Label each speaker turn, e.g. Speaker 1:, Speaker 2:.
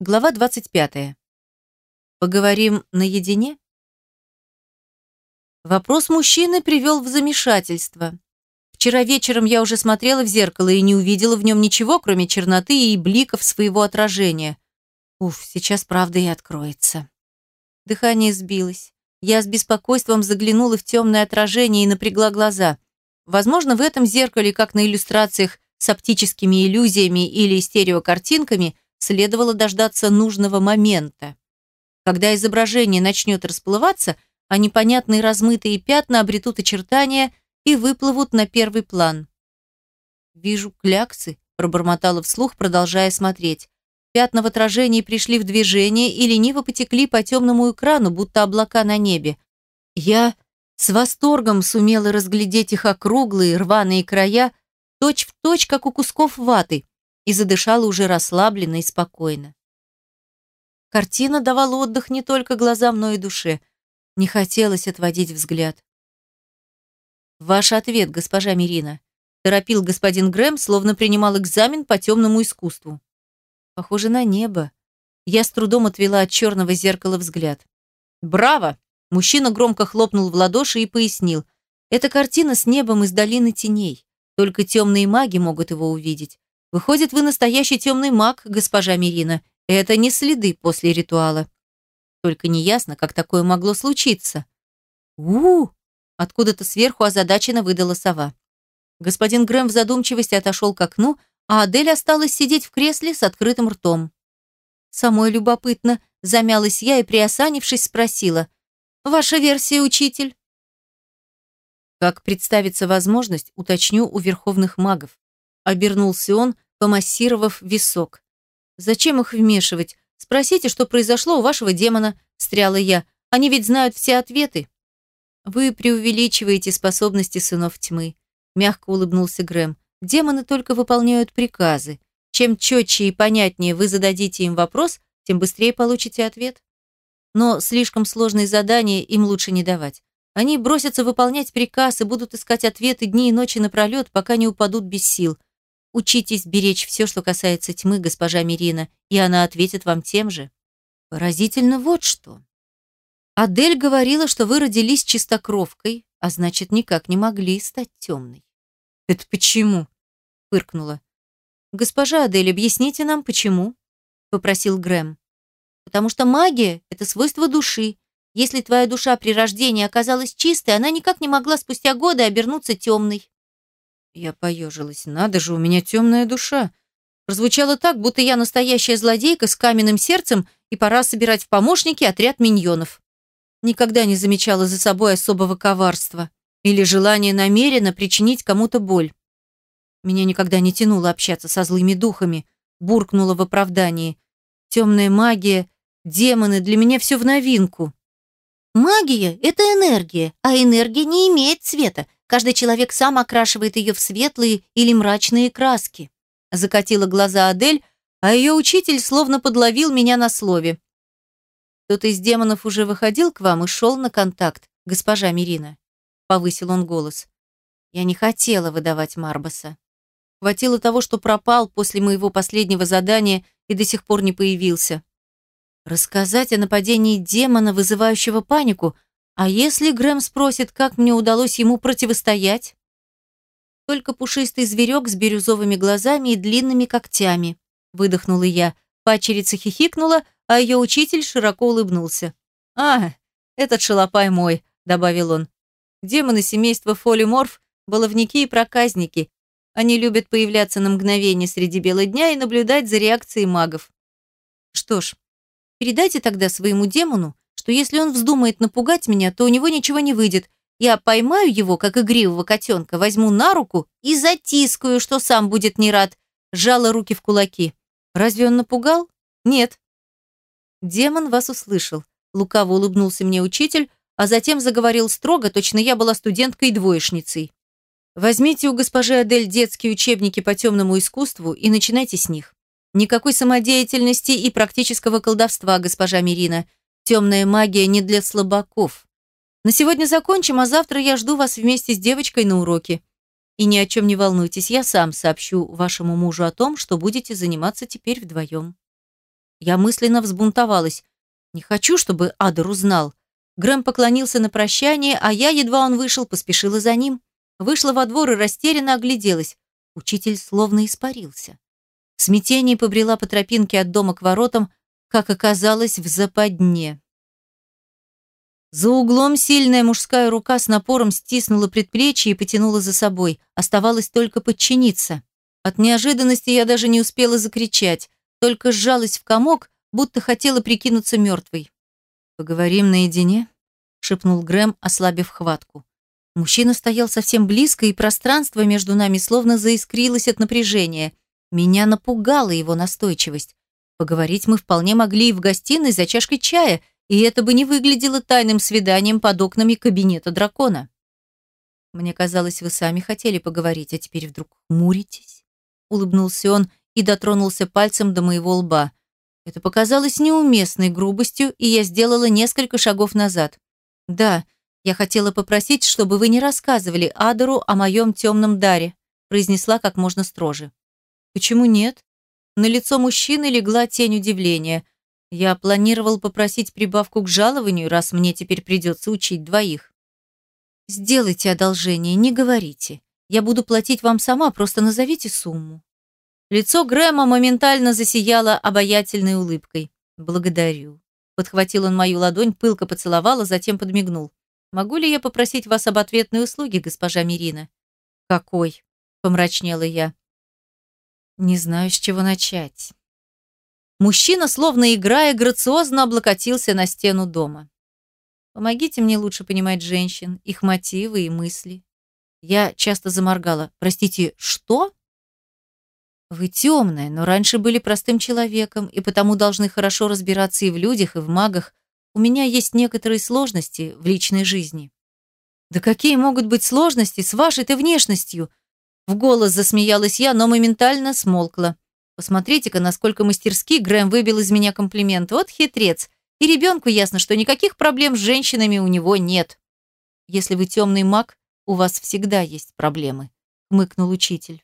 Speaker 1: Глава 25. Поговорим наедине? Вопрос мужчины привел в замешательство. Вчера вечером я уже смотрела в зеркало и не увидела в нем ничего, кроме черноты и бликов своего отражения. Уф, сейчас правда и откроется. Дыхание сбилось. Я с беспокойством заглянула в темное отражение и напрягла глаза. Возможно, в этом зеркале, как на иллюстрациях с оптическими иллюзиями или стереокартинками, следовало дождаться нужного момента. Когда изображение начнет расплываться, а непонятные размытые пятна обретут очертания и выплывут на первый план. «Вижу кляксы», – пробормотала вслух, продолжая смотреть. Пятна в отражении пришли в движение и лениво потекли по темному экрану, будто облака на небе. Я с восторгом сумела разглядеть их округлые, рваные края, точь в точь, как у кусков ваты, и задышала уже расслабленно и спокойно. Картина давала отдых не только глазам, но и душе. Не хотелось отводить взгляд. «Ваш ответ, госпожа Мирина», – торопил господин Грэм, словно принимал экзамен по темному искусству. Похоже на небо. Я с трудом отвела от черного зеркала взгляд. «Браво!» – мужчина громко хлопнул в ладоши и пояснил. «Это картина с небом из долины теней. Только темные маги могут его увидеть. Выходит, вы настоящий темный маг, госпожа Мирина. Это не следы после ритуала. Только неясно, как такое могло случиться. у, Откуда-то сверху озадаченно выдала сова. Господин Грэм в задумчивости отошел к окну, а Адель осталась сидеть в кресле с открытым ртом. Самой любопытно, замялась я и, приосанившись, спросила. «Ваша версия, учитель?» Как представится возможность, уточню у верховных магов. Обернулся он, помассировав висок. «Зачем их вмешивать? Спросите, что произошло у вашего демона», – встряла я. «Они ведь знают все ответы». «Вы преувеличиваете способности сынов тьмы», – мягко улыбнулся Грэм. «Демоны только выполняют приказы. Чем четче и понятнее вы зададите им вопрос, тем быстрее получите ответ. Но слишком сложные задания им лучше не давать. Они бросятся выполнять приказ и будут искать ответы дни и ночи напролет, пока не упадут без сил. Учитесь беречь все, что касается тьмы, госпожа Мирина, и она ответит вам тем же. Поразительно вот что. Адель говорила, что вы родились чистокровкой, а значит, никак не могли стать темной. Это почему? Фыркнула. Госпожа Адель, объясните нам, почему? Попросил Грэм. Потому что магия – это свойство души. Если твоя душа при рождении оказалась чистой, она никак не могла спустя годы обернуться темной. Я поежилась. Надо же, у меня темная душа. Прозвучало так, будто я настоящая злодейка с каменным сердцем, и пора собирать в помощники отряд миньонов. Никогда не замечала за собой особого коварства или желания намеренно причинить кому-то боль. Меня никогда не тянуло общаться со злыми духами, буркнула в оправдании. Темная магия, демоны, для меня все в новинку. Магия – это энергия, а энергия не имеет цвета, Каждый человек сам окрашивает ее в светлые или мрачные краски. Закатила глаза Адель, а ее учитель словно подловил меня на слове. «Кто-то из демонов уже выходил к вам и шел на контакт, госпожа Мирина?» Повысил он голос. Я не хотела выдавать Марбаса. Хватило того, что пропал после моего последнего задания и до сих пор не появился. Рассказать о нападении демона, вызывающего панику – а если Грэм спросит, как мне удалось ему противостоять? Только пушистый зверек с бирюзовыми глазами и длинными когтями. Выдохнула я. Пачерица хихикнула, а ее учитель широко улыбнулся. «А, этот шалопай мой», — добавил он. «Демоны семейства Фолиморф — баловники и проказники. Они любят появляться на мгновение среди бела дня и наблюдать за реакцией магов. Что ж, передайте тогда своему демону, что если он вздумает напугать меня, то у него ничего не выйдет. Я поймаю его, как игривого котенка, возьму на руку и затискаю, что сам будет не рад. Жала руки в кулаки. Разве он напугал? Нет. Демон вас услышал. Лукаво улыбнулся мне учитель, а затем заговорил строго, точно я была студенткой-двоечницей. Возьмите у госпожи Адель детские учебники по темному искусству и начинайте с них. Никакой самодеятельности и практического колдовства, госпожа Мирина. Темная магия не для слабаков. На сегодня закончим, а завтра я жду вас вместе с девочкой на уроке. И ни о чем не волнуйтесь, я сам сообщу вашему мужу о том, что будете заниматься теперь вдвоем. Я мысленно взбунтовалась. Не хочу, чтобы Адер узнал. Грэм поклонился на прощание, а я, едва он вышел, поспешила за ним. Вышла во двор и растерянно огляделась. Учитель словно испарился. В смятении побрела по тропинке от дома к воротам, как оказалось, в западне. За углом сильная мужская рука с напором стиснула предплечье и потянула за собой. Оставалось только подчиниться. От неожиданности я даже не успела закричать, только сжалась в комок, будто хотела прикинуться мертвой. «Поговорим наедине?» — шепнул Грэм, ослабив хватку. Мужчина стоял совсем близко, и пространство между нами словно заискрилось от напряжения. Меня напугала его настойчивость. Поговорить мы вполне могли и в гостиной за чашкой чая, и это бы не выглядело тайным свиданием под окнами кабинета дракона. Мне казалось, вы сами хотели поговорить, а теперь вдруг хмуритесь. Улыбнулся он и дотронулся пальцем до моего лба. Это показалось неуместной грубостью, и я сделала несколько шагов назад. Да, «Я хотела попросить, чтобы вы не рассказывали Адору о моем темном даре», произнесла как можно строже. «Почему нет?» На лицо мужчины легла тень удивления. Я планировал попросить прибавку к жалованию, раз мне теперь придется учить двоих. «Сделайте одолжение, не говорите. Я буду платить вам сама, просто назовите сумму». Лицо Грэма моментально засияло обаятельной улыбкой. «Благодарю». Подхватил он мою ладонь, пылко поцеловал, а затем подмигнул. Могу ли я попросить вас об ответной услуге, госпожа Мирина? Какой? Помрачнела я. Не знаю, с чего начать. Мужчина, словно играя, грациозно облокотился на стену дома. Помогите мне лучше понимать женщин, их мотивы и мысли. Я часто заморгала. Простите, что? Вы темная, но раньше были простым человеком, и потому должны хорошо разбираться и в людях, и в магах, у меня есть некоторые сложности в личной жизни. Да какие могут быть сложности с вашей-то внешностью? В голос засмеялась я, но моментально смолкла. Посмотрите-ка, насколько мастерски Грэм выбил из меня комплимент. Вот хитрец. И ребенку ясно, что никаких проблем с женщинами у него нет. Если вы темный маг, у вас всегда есть проблемы, хмыкнул учитель.